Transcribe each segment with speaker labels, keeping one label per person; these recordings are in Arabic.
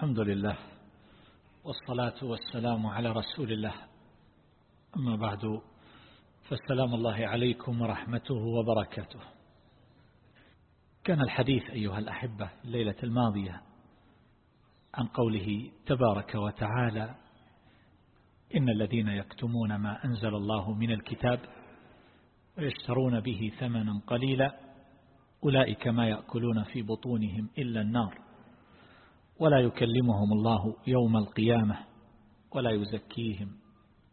Speaker 1: الحمد لله والصلاة والسلام على رسول الله. أما بعد فالسلام الله عليكم ورحمته وبركاته. كان الحديث أيها الأحبة الليلة الماضية عن قوله تبارك وتعالى إن الذين يكتمون ما أنزل الله من الكتاب ويشترون به ثمنا قليلا أولئك ما يأكلون في بطونهم إلا النار. ولا يكلمهم الله يوم القيامة ولا يزكيهم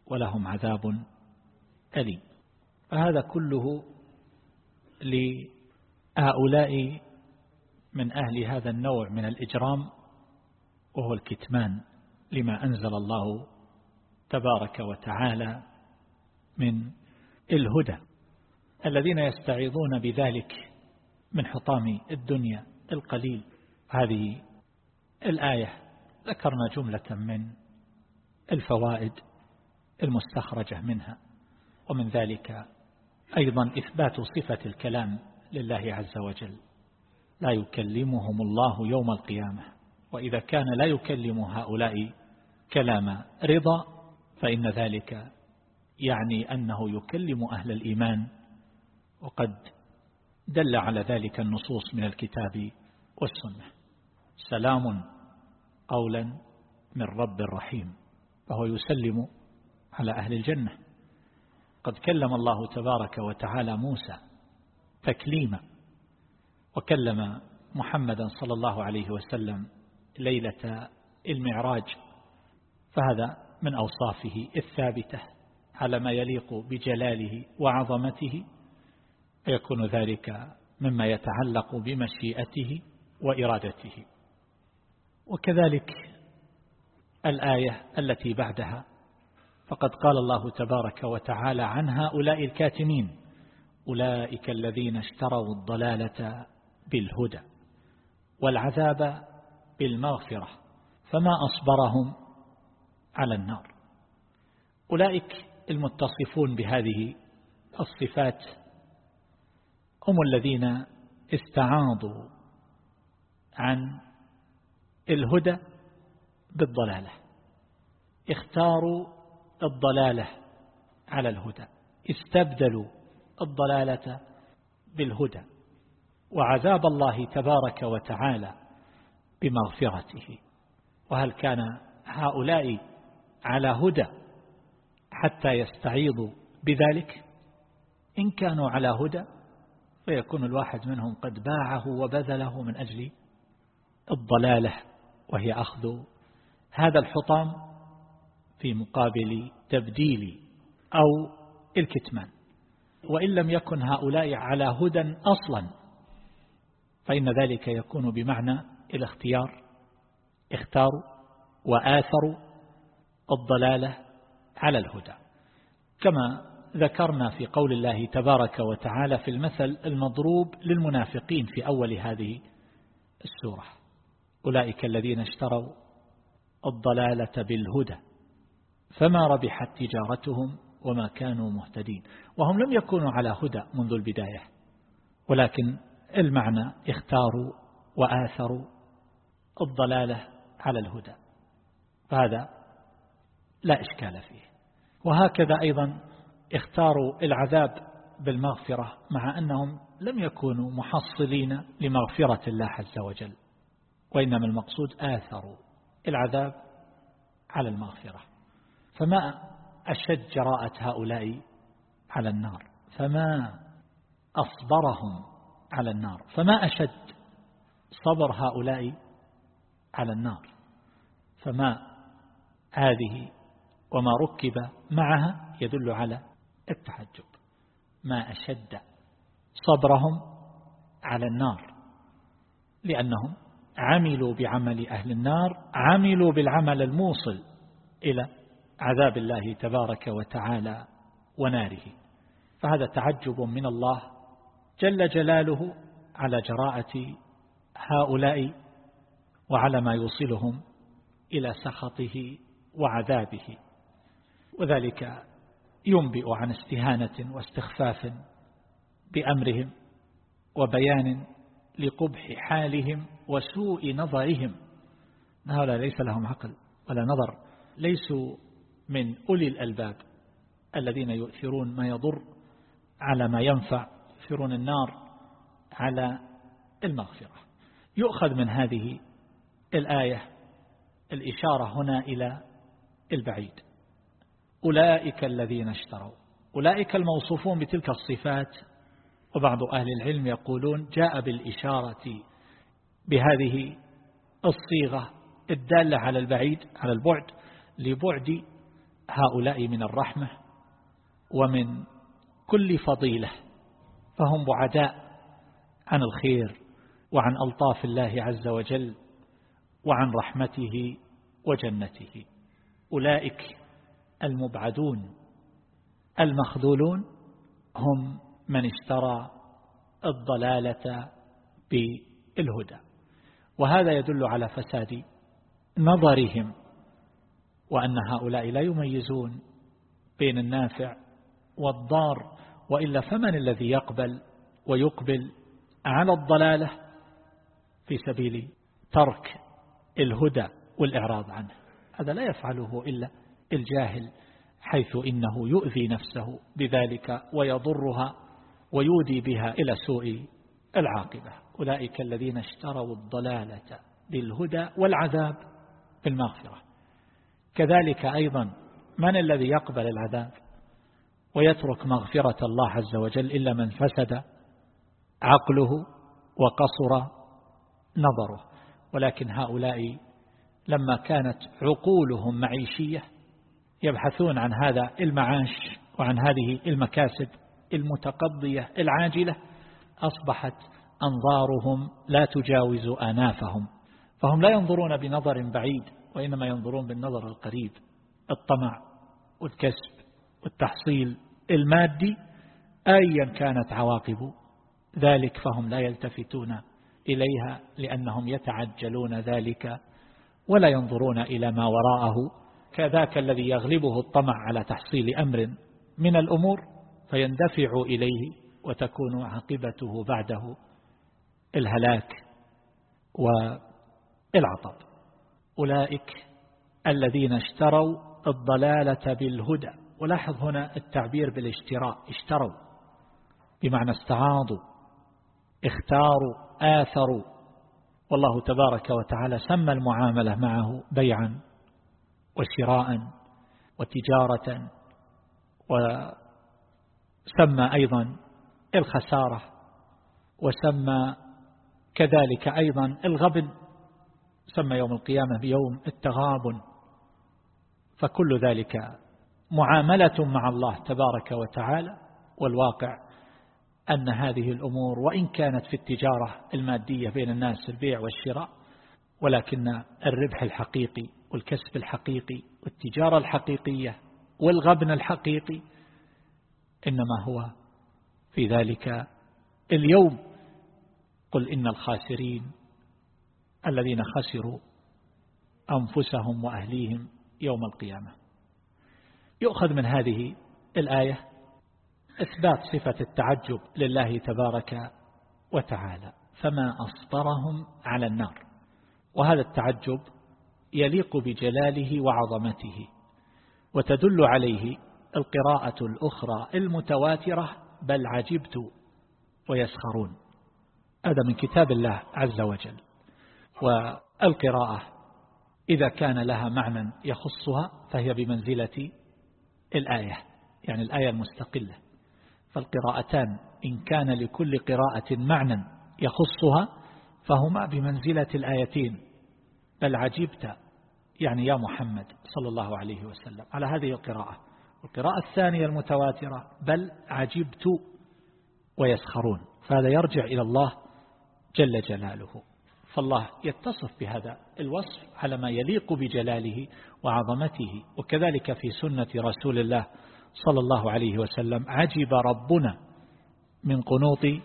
Speaker 1: ولهم عذاب أليم. فهذا كله لهؤلاء من أهل هذا النوع من الإجرام وهو الكتمان لما أنزل الله تبارك وتعالى من الهدى. الذين يستعيضون بذلك من حطام الدنيا القليل. هذه الآية. ذكرنا جملة من الفوائد المستخرجة منها ومن ذلك أيضا إثبات صفة الكلام لله عز وجل. لا يكلمهم الله يوم القيامة وإذا كان لا يكلم هؤلاء كلام رضا فإن ذلك يعني أنه يكلم أهل الإيمان وقد دل على ذلك النصوص من الكتاب والسنة. سلام قولا من رب رحيم فهو يسلم على أهل الجنة. قد كلم الله تبارك وتعالى موسى تكليما وكلم محمدا صلى الله عليه وسلم ليلة المعراج فهذا من أوصافه الثابتة على ما يليق بجلاله وعظمته فيكون ذلك مما يتعلق بمشيئته وإرادته. وكذلك الآية التي بعدها. فقد قال الله تبارك وتعالى عن هؤلاء الكاتمين أولئك الذين اشتروا الضلالة بالهدى والعذاب بالمغفرة فما أصبرهم على النار. أولئك المتصفون بهذه الصفات هم الذين استعاضوا عن الهدى بالضلالة. اختاروا الضلالة على الهدى. استبدلوا الضلالة بالهدى. وعذاب الله تبارك وتعالى بمغفرته. وهل كان هؤلاء على هدى حتى يستعيضوا بذلك؟ إن كانوا على هدى فيكون الواحد منهم قد باعه وبذله من أجل الضلالة. وهي أخذ هذا الحطام في مقابل تبديل أو الكتمان. وإن لم يكن هؤلاء على هدى أصلا فإن ذلك يكون بمعنى الاختيار اختاروا وآثروا الضلالة على الهدى. كما ذكرنا في قول الله تبارك وتعالى في المثل المضروب للمنافقين في أول هذه السورة. أولئك الذين اشتروا الضلالة بالهدى فما ربحت تجارتهم وما كانوا مهتدين وهم لم يكونوا على هدى منذ البداية ولكن المعنى اختاروا وآثروا الضلالة على الهدى فهذا لا إشكال فيه. وهكذا أيضا اختاروا العذاب بالمغفرة مع أنهم لم يكونوا محصلين لمغفرة الله عز وجل. وإنما المقصود آثروا العذاب على المغفرة. فما أشد جراءة هؤلاء على النار؟ فما أصبرهم على النار؟ فما أشد صبر هؤلاء على النار؟ فما هذه وما ركب معها يدل على التحجب ما أشد صبرهم على النار لأنهم عملوا بعمل أهل النار عملوا بالعمل الموصل إلى عذاب الله تبارك وتعالى وناره. فهذا تعجب من الله جل جلاله على جراءة هؤلاء وعلى ما يوصلهم إلى سخطه وعذابه. وذلك ينبئ عن استهانة واستخفاف بأمرهم وبيان لقبح حالهم وسوء نظرهم. هؤلاء؟ ليس لهم عقل ولا نظر. ليسوا من أولي الألباب الذين يؤثرون ما يضر على ما ينفع يؤثرون النار على المغفرة. يؤخذ من هذه الآية الإشارة هنا إلى البعيد. أولئك الذين اشتروا أولئك الموصوفون بتلك الصفات وبعض أهل العلم يقولون جاء بالإشارة بهذه الصيغة الدالة على البعيد على البعد لبعد هؤلاء من الرحمة ومن كل فضيلة فهم بعداء عن الخير وعن ألطاف الله عز وجل وعن رحمته وجنته. أولئك المبعدون المخذولون هم من اشترى الضلالة بالهدى. وهذا يدل على فساد نظرهم وأن هؤلاء لا يميزون بين النافع والضار وإلا فمن الذي يقبل ويقبل على الضلالة في سبيل ترك الهدى والإعراض عنه؟ هذا لا يفعله إلا الجاهل حيث إنه يؤذي نفسه بذلك ويضرها ويودي بها إلى سوء العاقبة. أولئك الذين اشتروا الضلالة بالهدى والعذاب بالمغفرة. كذلك أيضا من الذي يقبل العذاب ويترك مغفرة الله عز وجل إلا من فسد عقله وقصر نظره. ولكن هؤلاء لما كانت عقولهم معيشية يبحثون عن هذا المعاش وعن هذه المكاسب المتقضية العاجلة أصبحت أنظارهم لا تجاوز آنافهم فهم لا ينظرون بنظر بعيد وإنما ينظرون بالنظر القريب الطمع والكسب والتحصيل المادي أيا كانت عواقب ذلك فهم لا يلتفتون إليها لأنهم يتعجلون ذلك ولا ينظرون إلى ما وراءه كذاك الذي يغلبه الطمع على تحصيل أمر من الأمور. فيندفع إليه وتكون عاقبته بعده الهلاك والعطب. أولئك الذين اشتروا الضلالة بالهدى. ولاحظ هنا التعبير بالاشتراء. اشتروا بمعنى استعاضوا اختاروا آثروا. والله تبارك وتعالى سمى المعاملة معه بيعا وشراء وتجارة وسمى أيضا الخسارة وسمى كذلك أيضا الغبن سمى يوم القيامة بيوم التغابن. فكل ذلك معاملة مع الله تبارك وتعالى والواقع أن هذه الأمور وإن كانت في التجارة المادية بين الناس البيع والشراء ولكن الربح الحقيقي والكسب الحقيقي والتجارة الحقيقية والغبن الحقيقي إنما هو في ذلك اليوم. قل إن الخاسرين الذين خسروا أنفسهم وأهليهم يوم القيامة. يؤخذ من هذه الآية إثبات صفة التعجب لله تبارك وتعالى فما أصبرهم على النار. وهذا التعجب يليق بجلاله وعظمته وتدل عليه القراءة الأخرى المتواترة بل عجبت ويسخرون. هذا من كتاب الله عز وجل. والقراءة إذا كان لها معنى يخصها فهي بمنزلة الآية يعني الآية المستقلة. فالقراءتان إن كان لكل قراءة معنى يخصها فهما بمنزلة الآيتين. بل عجبت يعني يا محمد صلى الله عليه وسلم. على هذه القراءة القراءة الثانية المتواترة بل عجبت ويسخرون. فهذا يرجع إلى الله جل جلاله. فالله يتصف بهذا الوصف على ما يليق بجلاله وعظمته. وكذلك في سنة رسول الله صلى الله عليه وسلم عجب ربنا من قنوط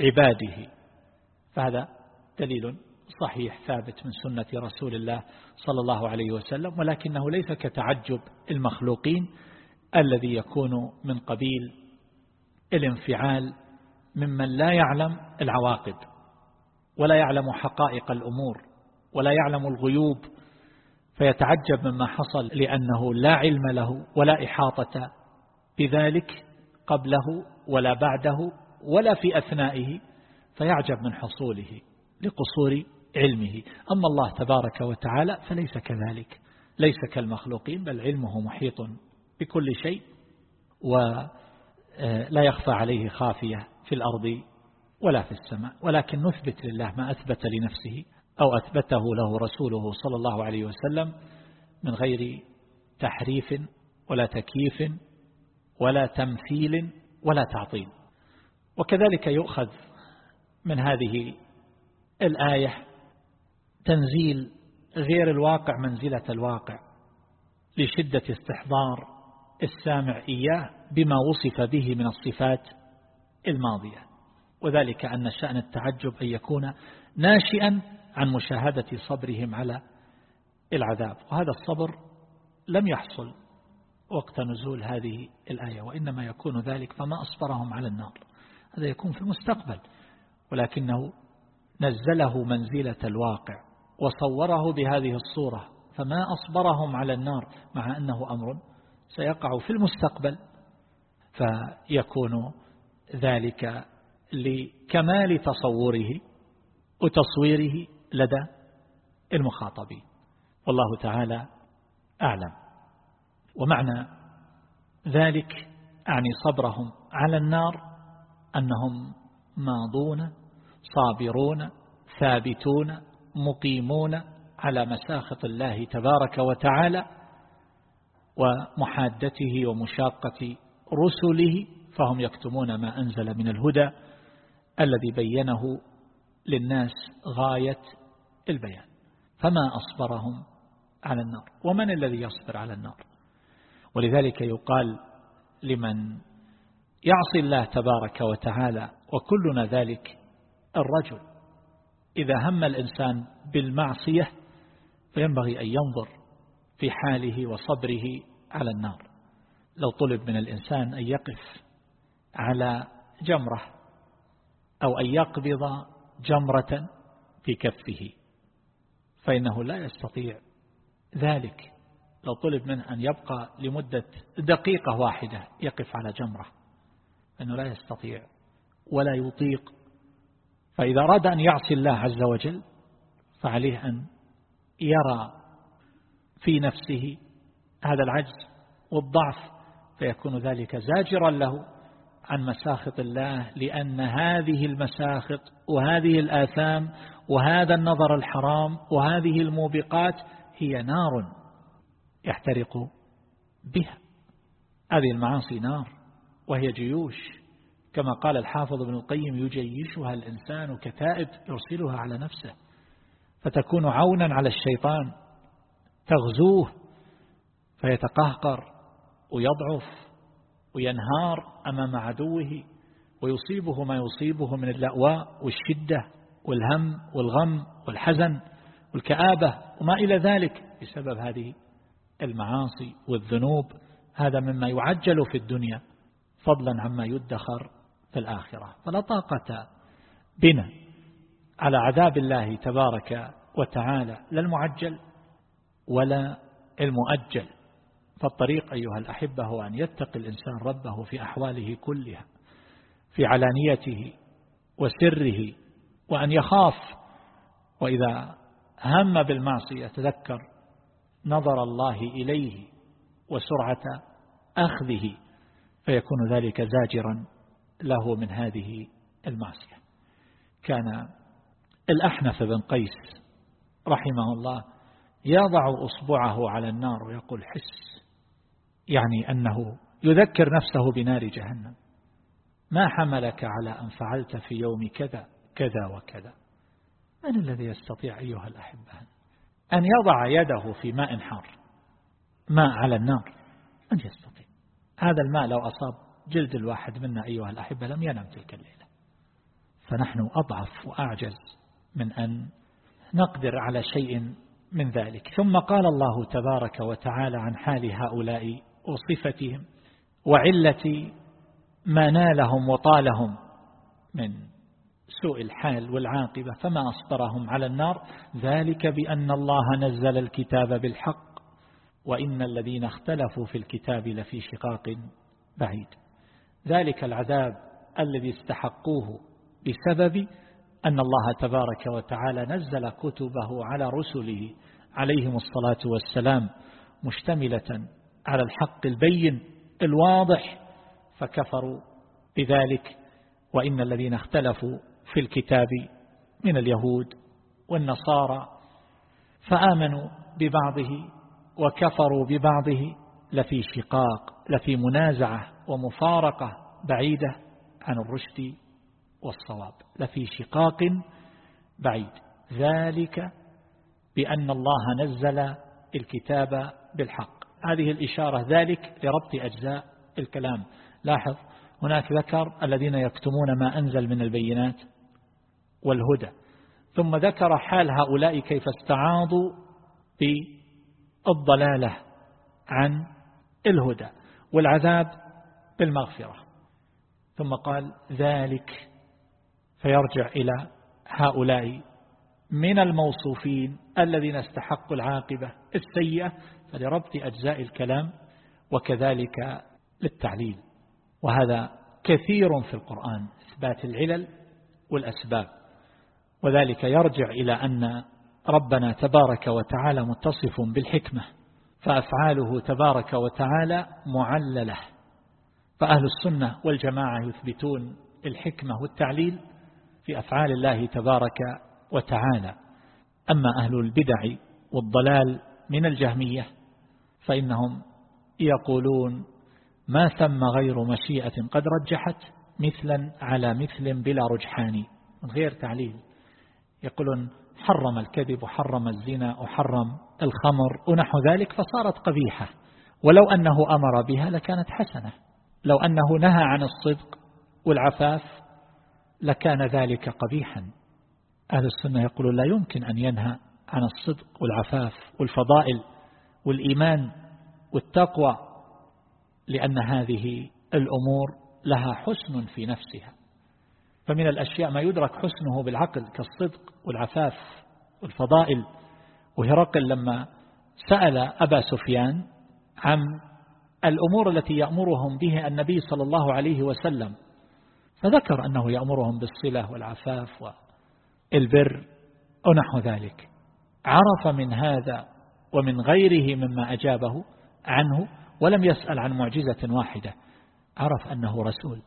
Speaker 1: عباده. فهذا دليل صحيح ثابت من سنة رسول الله صلى الله عليه وسلم ولكنه ليس كتعجب المخلوقين الذي يكون من قبيل الانفعال ممن لا يعلم العواقب ولا يعلم حقائق الأمور ولا يعلم الغيوب فيتعجب مما حصل لأنه لا علم له ولا إحاطة بذلك قبله ولا بعده ولا في أثنائه فيعجب من حصوله لقصور علمه. أما الله تبارك وتعالى فليس كذلك ليس كالمخلوقين بل علمه محيط بكل شيء ولا يخفى عليه خافية في الأرض ولا في السماء. ولكن نثبت لله ما أثبت لنفسه أو أثبته له رسوله صلى الله عليه وسلم من غير تحريف ولا تكييف ولا تمثيل ولا تعطيل. وكذلك يؤخذ من هذه الآية تنزيل غير الواقع منزلة الواقع لشدة استحضار السامع إياه بما وصف به من الصفات الماضية وذلك أن شأن التعجب أن يكون ناشئا عن مشاهدة صبرهم على العذاب وهذا الصبر لم يحصل وقت نزول هذه الآية وإنما يكون ذلك فما أصبرهم على النار هذا يكون في المستقبل ولكنه نزله منزلة الواقع وصوره بهذه الصورة فما أصبرهم على النار مع أنه أمر سيقع في المستقبل فيكون ذلك لكمال تصوره وتصويره لدى المخاطبين. والله تعالى أعلم. ومعنى ذلك أعني صبرهم على النار أنهم ماضون صابرون ثابتون مقيمون على مساخط الله تبارك وتعالى ومحادته ومشاقة رسله فهم يكتمون ما أنزل من الهدى الذي بينه للناس غاية البيان. فما أصبرهم على النار؟ ومن الذي يصبر على النار؟ ولذلك يقال لمن يعصي الله تبارك وتعالى وكلنا ذلك الرجل. إذا هم الإنسان بالمعصية فينبغي أن ينظر في حاله وصبره على النار. لو طلب من الإنسان أن يقف على جمرة أو أن يقبض جمرة في كفه فإنه لا يستطيع ذلك. لو طلب منه أن يبقى لمدة دقيقة واحدة يقف على جمرة أنه لا يستطيع ولا يطيق. فإذا أراد أن يعصي الله عز وجل فعليه أن يرى في نفسه هذا العجز والضعف فيكون ذلك زاجرا له عن مساخط الله لأن هذه المساخط وهذه الآثام وهذا النظر الحرام وهذه الموبقات هي نار يحترق بها. هذه المعاصي نار وهي جيوش. كما قال الحافظ ابن القيم يجيشها الإنسان كتائب يرسلها على نفسه فتكون عونا على الشيطان تغزوه فيتقهقر ويضعف وينهار أمام عدوه ويصيبه ما يصيبه من اللأواء والشدة والهم والغم والحزن والكآبة وما إلى ذلك بسبب هذه المعاصي والذنوب. هذا مما يعجل في الدنيا فضلا عما يدخر في الآخرة. فلا طاقة بنا على عذاب الله تبارك وتعالى لا المعجل ولا المؤجل. فالطريق أيها الأحبة هو أن يتقي الإنسان ربه في أحواله كلها في علانيته وسره وأن يخاف وإذا هم بالمعصية تذكر نظر الله إليه وسرعة أخذه فيكون ذلك زاجرا له من هذه المعصية. كان الأحنف بن قيس رحمه الله يضع أصبعه على النار ويقول حس يعني أنه يذكر نفسه بنار جهنم. ما حملك على أن فعلت في يوم كذا كذا وكذا. من الذي يستطيع أيها الأحبة أن يضع يده في ماء حار ماء على النار؟ من يستطيع؟ هذا الماء لو أصاب جلد الواحد منا أيها الأحبة لم ينم تلك الليلة. فنحن أضعف وأعجز من أن نقدر على شيء من ذلك. ثم قال الله تبارك وتعالى عن حال هؤلاء وصفتهم وعلة ما نالهم وطالهم من سوء الحال والعاقبة فما أصبرهم على النار. ذلك بأن الله نزل الكتاب بالحق وإن الذين اختلفوا في الكتاب لفي شقاق بعيد. ذلك العذاب الذي استحقوه بسبب أن الله تبارك وتعالى نزل كتبه على رسله عليهم الصلاة والسلام مشتملة على الحق البين الواضح فكفروا بذلك وإن الذين اختلفوا في الكتاب من اليهود والنصارى فآمنوا ببعضه وكفروا ببعضه لفي شقاق لفي منازعة ومفارقة بعيدة عن الرشد والصواب لفي شقاق بعيد. ذلك بأن الله نزل الكتاب بالحق. هذه الإشارة ذلك لربط أجزاء الكلام. لاحظ هناك ذكر الذين يكتمون ما أنزل من البينات والهدى. ثم ذكر حال هؤلاء كيف استعاضوا بالضلالة عن الهدى والعذاب بالمغفرة. ثم قال ذلك فيرجع إلى هؤلاء من الموصوفين الذين استحقوا العاقبة السيئة فلربط أجزاء الكلام وكذلك للتعليل. وهذا كثير في القرآن إثبات العلل والأسباب. وذلك يرجع إلى أن ربنا تبارك وتعالى متصف بالحكمة فأفعاله تبارك وتعالى معللة. فأهل السنة والجماعة يثبتون الحكمة والتعليل في أفعال الله تبارك وتعالى. أما أهل البدع والضلال من الجهمية فإنهم يقولون ما ثم غير مشيئة قد رجحت مثلا على مثل بلا رجحان من غير تعليل. يقولون حرم الكذب وحرم الزنا وحرم الخمر ونحو ذلك فصارت قبيحة. ولو أنه أمر بها لكانت حسنة. لو أنه نهى عن الصدق والعفاف لكان ذلك قبيحا. أهل السنة يقولون لا يمكن أن ينهى عن الصدق والعفاف والفضائل والإيمان والتقوى لأن هذه الأمور لها حسن في نفسها. فمن الأشياء ما يدرك حسنه بالعقل كالصدق والعفاف والفضائل. وهرقل لما سأل أبا سفيان عن الأمور التي يأمرهم بها النبي صلى الله عليه وسلم فذكر أنه يأمرهم بالصلة والعفاف والبر ونحو ذلك. عرف من هذا ومن غيره مما أجابه عنه ولم يسأل عن معجزة واحدة عرف أنه رسول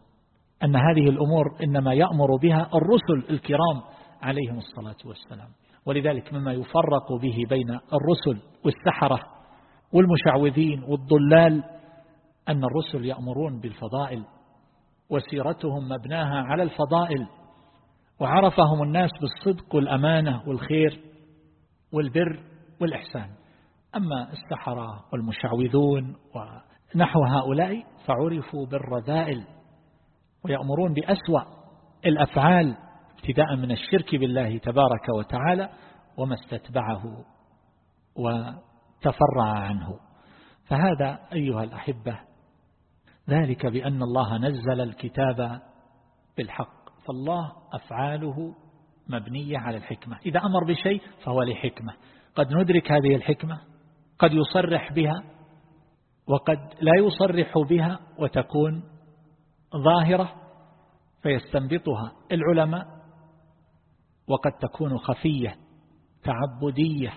Speaker 1: أن هذه الأمور إنما يأمر بها الرسل الكرام عليهم الصلاة والسلام. ولذلك مما يفرق به بين الرسل والسحرة والمشعوذين والضلال أن الرسل يأمرون بالفضائل وسيرتهم مبناها على الفضائل وعرفهم الناس بالصدق والأمانة والخير والبر والإحسان. أما السحرة والمشعوذون ونحو هؤلاء فعرفوا بالرذائل ويأمرون بأسوأ الأفعال ابتداء من الشرك بالله تبارك وتعالى وما استتبعه وتفرع عنه. فهذا أيها الأحبة ذلك بأن الله نزل الكتاب بالحق فالله أفعاله مبنية على الحكمة. إذا أمر بشيء فهو لحكمة. قد ندرك هذه الحكمة قد يصرح بها وقد لا يصرح بها وتكون ظاهرة فيستنبطها. العلماء وقد تكون خفية تعبدية.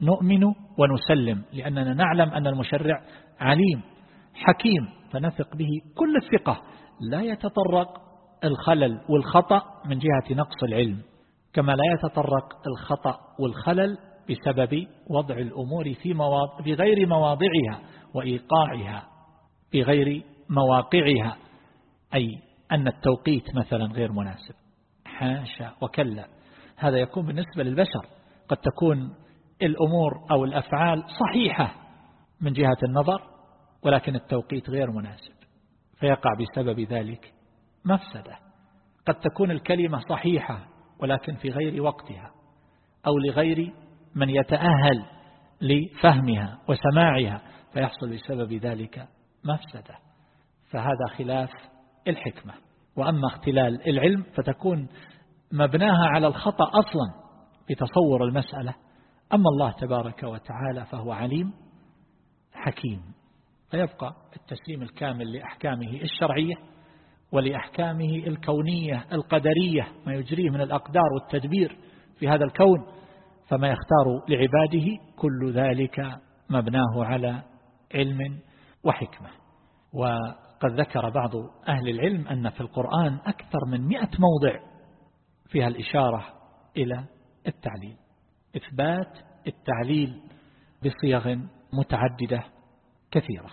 Speaker 1: نؤمن ونسلم لأننا نعلم أن المشرع عليم حكيم فنثق به. كل الثقة لا يتطرق الخلل والخطأ من جهة نقص العلم كما لا يتطرق الخطأ والخلل بسبب وضع الأمور في مواضع بغير مواضعها وإيقاعها بغير مواقعها. أي أن التوقيت مثلا غير مناسب. حاشا وكلا. هذا يكون بالنسبة للبشر. قد تكون الأمور أو الأفعال صحيحة من جهة النظر ولكن التوقيت غير مناسب. فيقع بسبب ذلك مفسدة. قد تكون الكلمة صحيحة ولكن في غير وقتها أو لغير من يتأهل لفهمها وسماعها فيحصل بسبب ذلك مفسدة. فهذا خلاف الحكمة. وأما اختلال العلم فتكون مبناها على الخطأ أصلا في تصور المسألة. أما الله تبارك وتعالى فهو عليم حكيم. فيبقى التسليم الكامل لأحكامه الشرعية ولأحكامه الكونية القدرية ما يجريه من الأقدار والتدبير في هذا الكون. فما يختار لعباده كل ذلك مبناه على علم وحكمة. وقد ذكر بعض أهل العلم أن في القرآن أكثر من مئة موضع فيها الإشارة إلى التعليل. إثبات التعليل بصيغ متعددة كثيرة.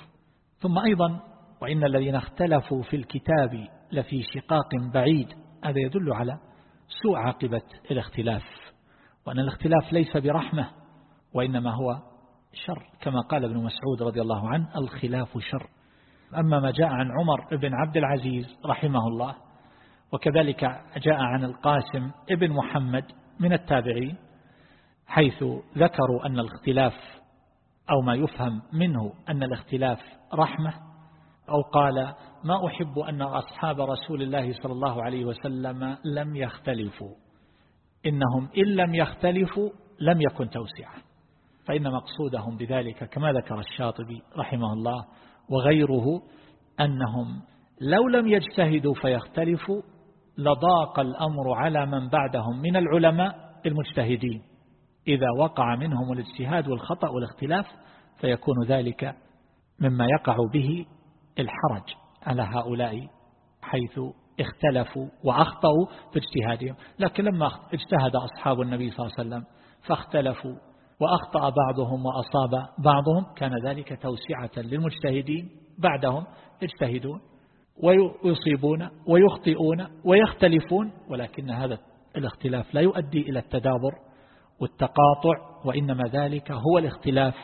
Speaker 1: ثم أيضا وإن الذين اختلفوا في الكتاب لفي شقاق بعيد هذا يدل على سوء عاقبة الاختلاف. وأن الاختلاف ليس برحمة وإنما هو شر. كما قال ابن مسعود رضي الله عنه الخلاف شر. أما ما جاء عن عمر بن عبد العزيز رحمه الله وكذلك جاء عن القاسم ابن محمد من التابعين حيث ذكروا أن الاختلاف أو ما يفهم منه أن الاختلاف رحمة أو قال ما أحب أن أصحاب رسول الله صلى الله عليه وسلم لم يختلفوا. إنهم إن لم يختلفوا لم يكن توسعة فإن مقصودهم بذلك كما ذكر الشاطبي رحمه الله وغيره أنهم لو لم يجتهدوا فيختلفوا لضاق الأمر على من بعدهم من العلماء المجتهدين. إذا وقع منهم الاجتهاد والخطأ والاختلاف فيكون ذلك مما يقع به الحرج على هؤلاء حيث اختلفوا وأخطأوا في اجتهادهم. لكن لما اجتهد أصحاب النبي صلى الله عليه وسلم فاختلفوا وأخطأ بعضهم وأصاب بعضهم كان ذلك توسعة للمجتهدين. بعدهم يجتهدون ويصيبون ويخطئون ويختلفون ولكن هذا الاختلاف لا يؤدي إلى التدابر والتقاطع وإنما ذلك هو الاختلاف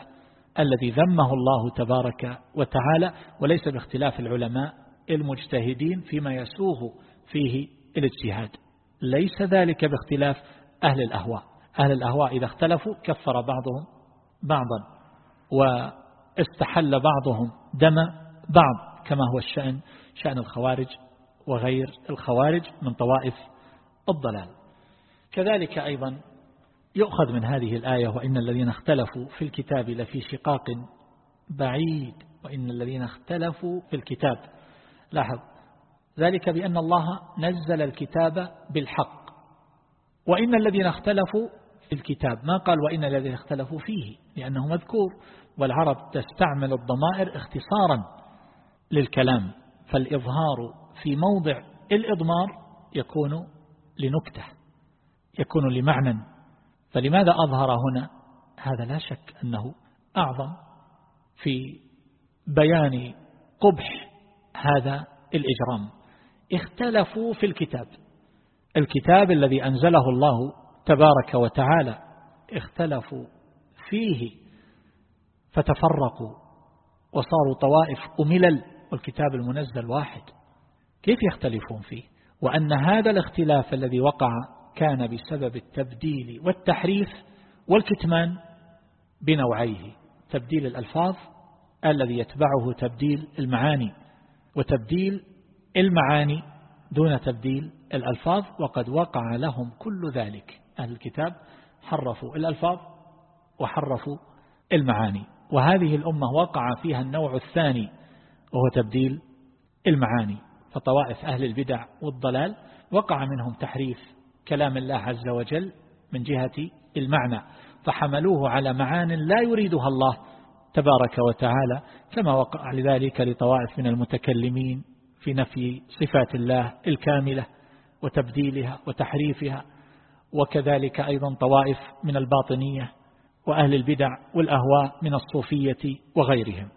Speaker 1: الذي ذمه الله تبارك وتعالى وليس باختلاف العلماء المجتهدين فيما يسوغ فيه الاجتهاد. ليس ذلك باختلاف أهل الأهواء. أهل الأهواء إذا اختلفوا كفر بعضهم بعضا واستحل بعضهم دم بعض كما هو الشأن شأن الخوارج وغير الخوارج من طوائف الضلال. كذلك أيضا يؤخذ من هذه الآية وإن الذين اختلفوا في الكتاب لفي شقاق بعيد وإن الذين اختلفوا في الكتاب لاحظ. ذلك بأن الله نزل الكتاب بالحق. وإن الذين اختلفوا في الكتاب ما قال وإن الذين اختلفوا فيه؟ لأنه مذكور. والعرب تستعمل الضمائر اختصارا للكلام فالإظهار في موضع الإضمار يكون لنكتة يكون لمعنى. فلماذا أظهر هنا؟ هذا لا شك أنه أعظم في بيان قبح هذا الإجرام. اختلفوا في الكتاب. الكتاب الذي أنزله الله تبارك وتعالى اختلفوا فيه فتفرقوا وصاروا طوائف أملل والكتاب المنزل واحد. كيف يختلفون فيه؟ وأن هذا الاختلاف الذي وقع كان بسبب التبديل والتحريف والكتمان بنوعيه. تبديل الألفاظ الذي يتبعه تبديل المعاني. وتبديل المعاني دون تبديل الألفاظ وقد وقع لهم كل ذلك. أهل الكتاب حرفوا الألفاظ وحرفوا المعاني. وهذه الأمة وقع فيها النوع الثاني وهو تبديل المعاني. فطوائف أهل البدع والضلال وقع منهم تحريف كلام الله عز وجل من جهة المعنى فحملوه على معان لا يريدها الله. تبارك وتعالى كما وقع لذلك لطوائف من المتكلمين في نفي صفات الله الكاملة وتبديلها وتحريفها وكذلك أيضا طوائف من الباطنية وأهل البدع والأهواء من الصوفية وغيرهم.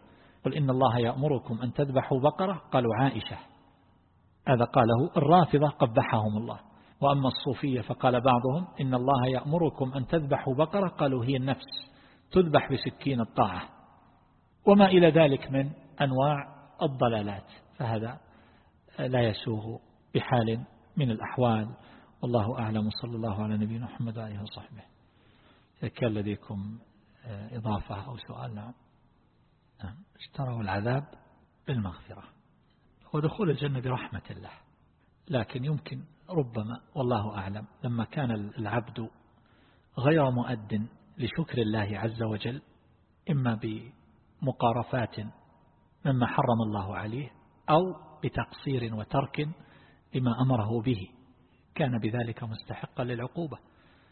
Speaker 1: قل إن الله يأمركم أن تذبحوا بقرة؟ قالوا عائشة. هذا قاله الرافضة قبحهم الله. وأما الصوفية فقال بعضهم إن الله يأمركم أن تذبحوا بقرة؟ قالوا هي النفس تذبح بسكين الطاعة. وما إلى ذلك من أنواع الضلالات فهذا لا يسوغ بحال من الأحوال. والله أعلم صلى الله على نبينا محمد وآله وصحبه. كان لديكم إضافة أو سؤال. نعم. نعم. اشتروا العذاب بالمغفرة ودخول الجنة برحمة الله. لكن يمكن ربما والله أعلم لما كان العبد غير مؤد لشكر الله عز وجل إما بمقارفات مما حرم الله عليه أو بتقصير وترك لما أمره به. كان بذلك مستحقا للعقوبة.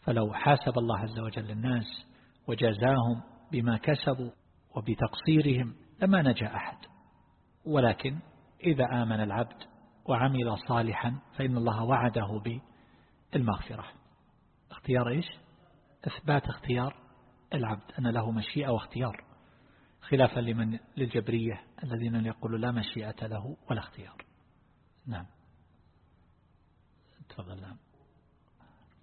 Speaker 1: فلو حاسب الله عز وجل الناس وجزاهم بما كسبوا وبتقصيرهم لما نجا أحد. ولكن إذا آمن العبد وعمل صالحا فإن الله وعده بالمغفرة. اختيار إيش؟ إثبات اختيار العبد أن له مشيئة واختيار. خلافا لمن؟ للجبرية الذين يقولوا لا مشيئة له ولا اختيار. نعم. تفضل نعم.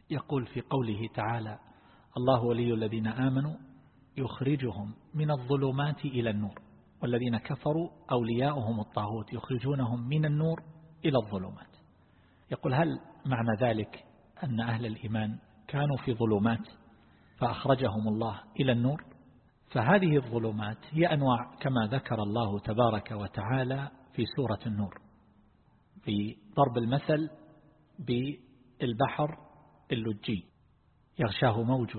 Speaker 1: يقول في قوله تعالى الله ولي الذين آمنوا يخرجهم من الظلمات إلى النور والذين كفروا أولياؤهم الطاغوت يخرجونهم من النور إلى الظلمات. يقول هل معنى ذلك أن أهل الإيمان كانوا في ظلمات فأخرجهم الله إلى النور؟ فهذه الظلمات هي أنواع كما ذكر الله تبارك وتعالى في سورة النور في ضرب المثل بالبحر اللجي يغشاه موج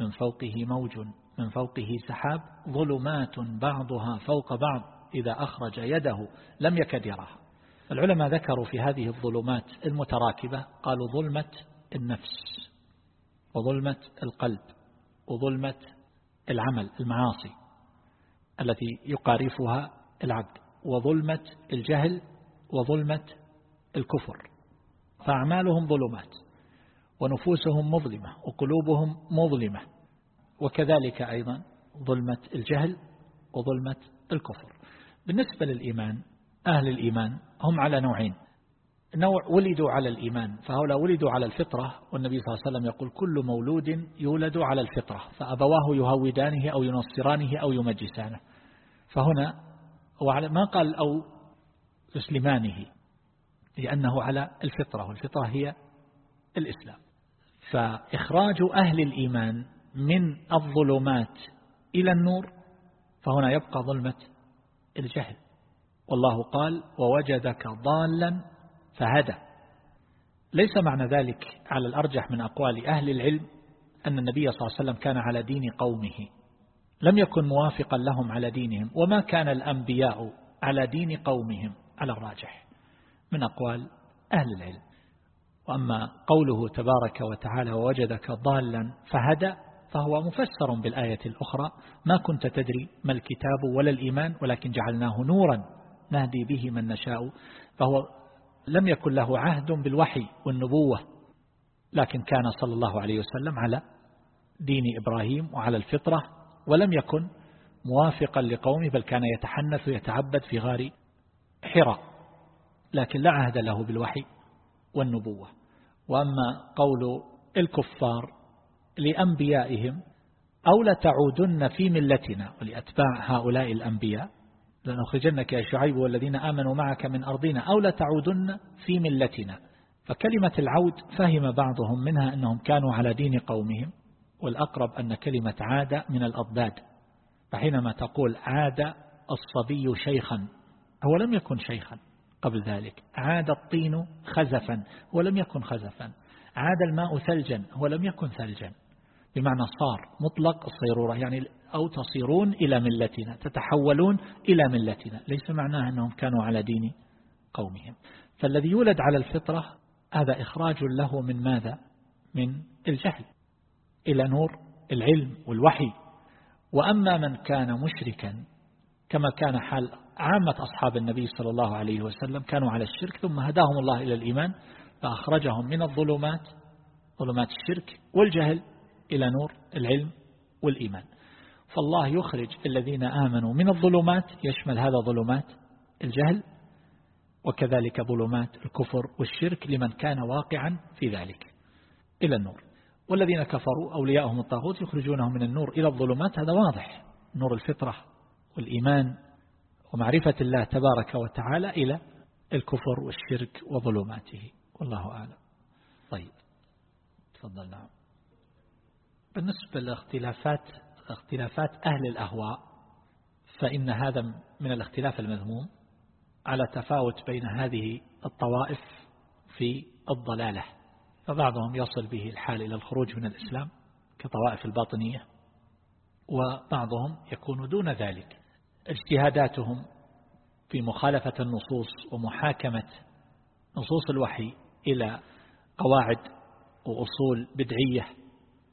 Speaker 1: من فوقه موج من فوقه سحاب ظلمات بعضها فوق بعض إذا أخرج يده لم يكد يراها. العلماء ذكروا في هذه الظلمات المتراكبة قالوا ظلمة النفس وظلمة القلب وظلمة العمل المعاصي التي يقارفها العبد وظلمة الجهل وظلمة الكفر. فأعمالهم ظلمات ونفوسهم مظلمة وقلوبهم مظلمة. وكذلك أيضا ظلمة الجهل وظلمة الكفر. بالنسبة للإيمان أهل الإيمان هم على نوعين. نوع ولدوا على الإيمان فهؤلاء ولدوا على الفطرة والنبي صلى الله عليه وسلم يقول كل مولود يولد على الفطرة فأبواه يهودانه أو ينصرانه أو يمجسانه. فهنا ما قال أو يسلمانه لأنه على الفطرة والفطرة هي الإسلام. فإخراج أهل الإيمان من الظلمات إلى النور فهنا يبقى ظلمة الجهل. والله قال ووجدك ضالا فهدى. ليس معنى ذلك على الأرجح من أقوال أهل العلم أن النبي صلى الله عليه وسلم كان على دين قومه. لم يكن موافقا لهم على دينهم وما كان الأنبياء على دين قومهم على الراجح من أقوال أهل العلم. وأما قوله تبارك وتعالى ووجدك ضالا فهدى فهو مفسر بالآية الأخرى. ما كنت تدري ما الكتاب ولا الإيمان ولكن جعلناه نورا نهدي به من نشاء. فهو لم يكن له عهد بالوحي والنبوة لكن كان صلى الله عليه وسلم على دين إبراهيم وعلى الفطرة ولم يكن موافقا لقومه بل كان يتحنث ويتعبد في غار حراء لكن لا عهد له بالوحي والنبوة. وأما قول الكفار لأنبيائهم أو لتعودن في ملتنا ولأتباع هؤلاء الأنبياء لنخرجنك يا شعيب والذين آمنوا معك من أرضنا أو لتعودن في ملتنا. فكلمة العود فهم بعضهم منها أنهم كانوا على دين قومهم والأقرب أن كلمة عاد من الأضداد. فحينما تقول عاد الصبي شيخا هو لم يكن شيخا قبل ذلك. عاد الطين خزفا ولم يكن خزفا. عاد الماء ثلجا هو لم يكن ثلجا. بمعنى صار مطلق الصيرورة يعني أو تصيرون إلى ملتنا تتحولون إلى ملتنا. ليس معناها أنهم كانوا على دين قومهم. فالذي يولد على الفطرة هذا إخراج له من ماذا؟ من الجهل. إلى نور العلم والوحي. وأما من كان مشركا كما كان حال عامة أصحاب النبي صلى الله عليه وسلم كانوا على الشرك ثم هداهم الله إلى الإيمان فأخرجهم من الظلمات ظلمات الشرك والجهل إلى نور العلم والإيمان. فالله يخرج الذين آمنوا من الظلمات يشمل هذا ظلمات الجهل وكذلك ظلمات الكفر والشرك لمن كان واقعا في ذلك. إلى النور. والذين كفروا أولياءهم الطاغوت يخرجونهم من النور إلى الظلمات هذا واضح. نور الفطرة والإيمان ومعرفة الله تبارك وتعالى إلى الكفر والشرك وظلماته. والله أعلم. طيب. تفضل نعم. بالنسبة لاختلافات اختلافات أهل الأهواء فإن هذا من الاختلاف المذموم على تفاوت بين هذه الطوائف في الضلالة. فبعضهم يصل به الحال إلى الخروج من الإسلام كطوائف الباطنية وبعضهم يكون دون ذلك. اجتهاداتهم في مخالفة النصوص ومحاكمة نصوص الوحي إلى قواعد وأصول بدعية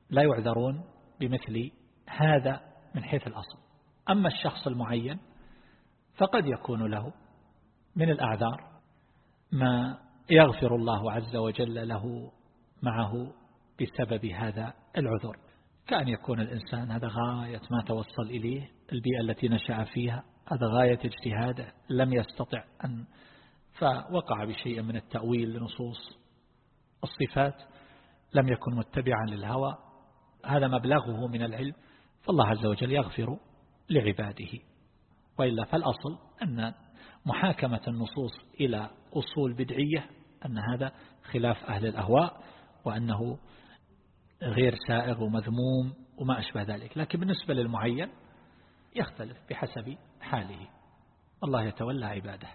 Speaker 1: لا يعذرون بمثل هذا من حيث الأصل. أما الشخص المعين فقد يكون له من الأعذار ما يغفر الله عز وجل له معه بسبب هذا العذر. كأن يكون الإنسان هذا غاية ما توصل إليه البيئة التي نشأ فيها هذا غاية اجتهاده لم يستطع أن فوقع بشيء من التأويل لنصوص الصفات لم يكن متبعا للهوى. هذا مبلغه من العلم. فالله عز وجل يغفر لعباده. وإلا فالأصل أن محاكمة النصوص إلى أصول بدعية أن هذا خلاف أهل الأهواء وأنه غير سائغ ومذموم وما أشبه ذلك. لكن بالنسبة للمعين يختلف بحسب حاله. الله يتولى عباده.